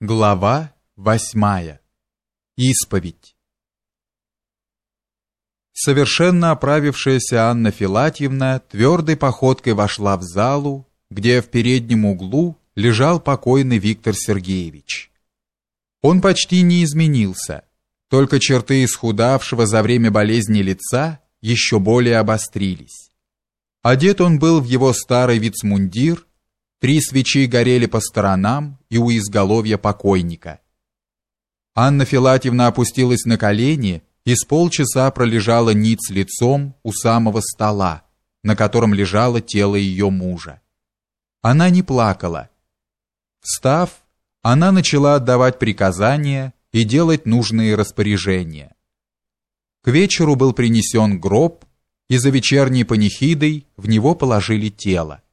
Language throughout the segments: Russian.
Глава восьмая. Исповедь. Совершенно оправившаяся Анна Филатьевна твердой походкой вошла в залу, где в переднем углу лежал покойный Виктор Сергеевич. Он почти не изменился, только черты исхудавшего за время болезни лица еще более обострились. Одет он был в его старый вицмундир Три свечи горели по сторонам и у изголовья покойника. Анна Филатьевна опустилась на колени и с полчаса пролежала ниц лицом у самого стола, на котором лежало тело ее мужа. Она не плакала. Встав, она начала отдавать приказания и делать нужные распоряжения. К вечеру был принесен гроб, и за вечерней панихидой в него положили тело.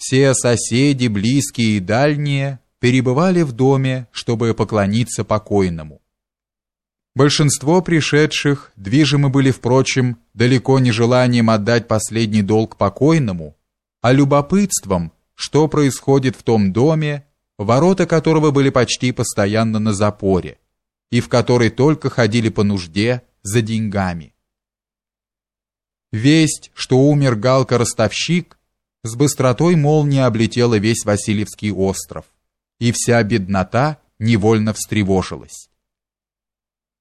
Все соседи, близкие и дальние, перебывали в доме, чтобы поклониться покойному. Большинство пришедших движимы были, впрочем, далеко не желанием отдать последний долг покойному, а любопытством, что происходит в том доме, ворота которого были почти постоянно на запоре, и в который только ходили по нужде за деньгами. Весть, что умер Галка-ростовщик, с быстротой молнии облетела весь Васильевский остров, и вся беднота невольно встревожилась.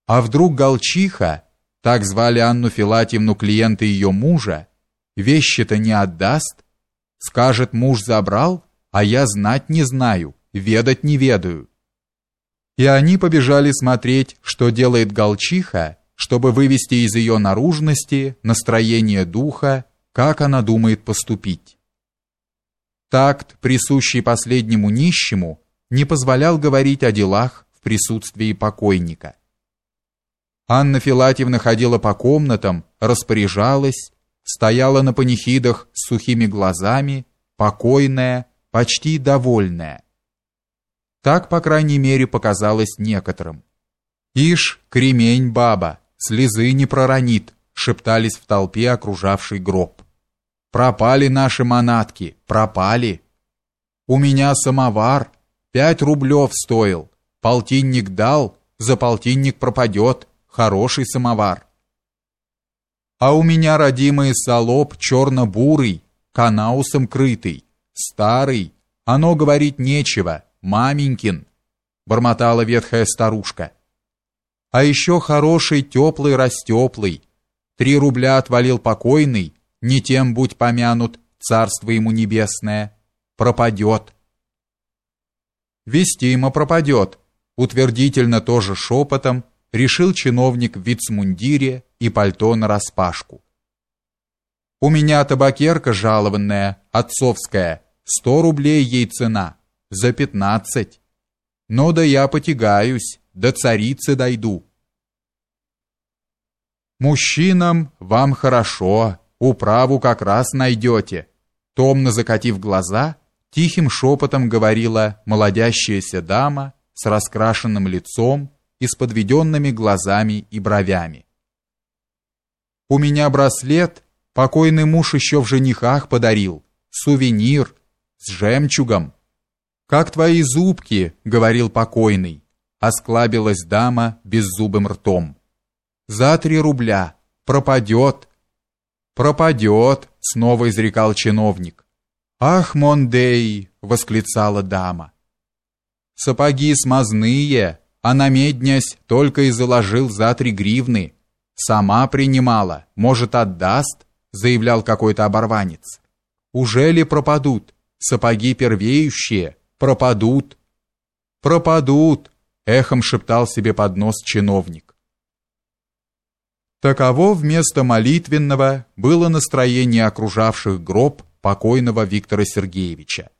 А вдруг Голчиха, так звали Анну Филатьевну клиенты ее мужа, вещи-то не отдаст, скажет, муж забрал, а я знать не знаю, ведать не ведаю. И они побежали смотреть, что делает Голчиха, чтобы вывести из ее наружности настроение духа, как она думает поступить. Такт, присущий последнему нищему, не позволял говорить о делах в присутствии покойника. Анна Филатьевна ходила по комнатам, распоряжалась, стояла на панихидах с сухими глазами, покойная, почти довольная. Так, по крайней мере, показалось некоторым. «Ишь, кремень баба, слезы не проронит», шептались в толпе, окружавшей гроб. Пропали наши манатки, пропали. У меня самовар пять рублев стоил. Полтинник дал, за полтинник пропадет. Хороший самовар. А у меня родимый солоб черно-бурый, канаусом крытый, старый. Оно говорить нечего, маменькин, бормотала ветхая старушка. А еще хороший теплый растеплый. Три рубля отвалил покойный, не тем будь помянут, царство ему небесное, пропадет. Вестимо пропадет, утвердительно тоже шепотом решил чиновник в вицмундире и пальто нараспашку. У меня табакерка жалованная, отцовская, сто рублей ей цена, за пятнадцать. Но да я потягаюсь, до царицы дойду. Мужчинам вам хорошо, управу как раз найдете. Томно закатив глаза, тихим шепотом говорила молодящаяся дама с раскрашенным лицом и с подведенными глазами и бровями. У меня браслет покойный муж еще в женихах подарил, сувенир с жемчугом. Как твои зубки, говорил покойный, осклабилась дама беззубым ртом. За три рубля пропадет пропадет, снова изрекал чиновник. Ах, mon Dieu, восклицала дама. Сапоги смазные, а намеднись только и заложил за три гривны. Сама принимала, может, отдаст, заявлял какой-то оборванец. Уже ли пропадут? Сапоги первеющие, пропадут. Пропадут, эхом шептал себе под нос чиновник. Таково вместо молитвенного было настроение окружавших гроб покойного Виктора Сергеевича.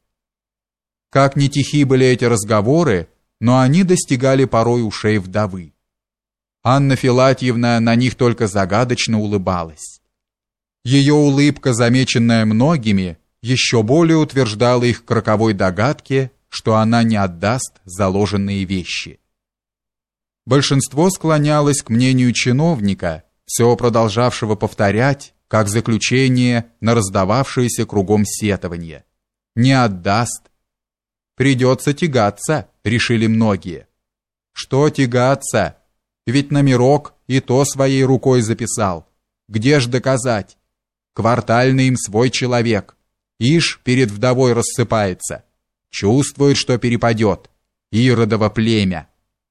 Как ни тихи были эти разговоры, но они достигали порой ушей вдовы. Анна Филатьевна на них только загадочно улыбалась. Ее улыбка, замеченная многими, еще более утверждала их к роковой догадке, что она не отдаст заложенные вещи. Большинство склонялось к мнению чиновника – все продолжавшего повторять, как заключение на раздававшееся кругом сетование. Не отдаст. Придется тягаться, решили многие. Что тягаться? Ведь номерок и то своей рукой записал. Где ж доказать? Квартальный им свой человек. Ишь перед вдовой рассыпается. Чувствует, что перепадет. Иродово племя.